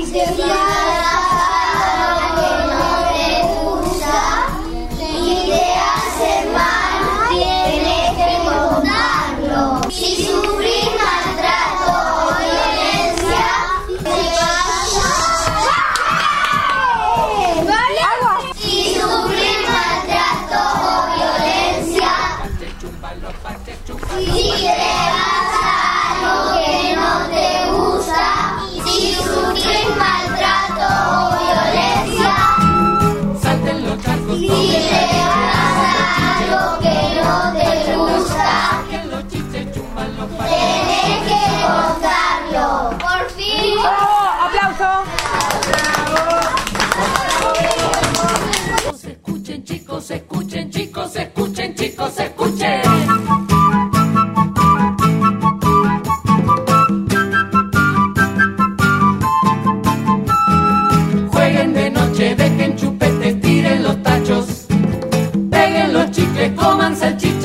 Si se da algo que no te gusta ni te hace mal tiene que contarlo. Si sufre maltrato o violencia, se llama. Vaya. Si sufre maltrato o violencia, se llama. Tenés que contarlo. Por fin. ¡Oh! ¡Aplauso! Escuchen chicos, escuchen chicos, escuchen chicos, escuchen. Jueguen de noche, dejen chupetes, tiren los tachos, peguen los chicles, coman salchichas.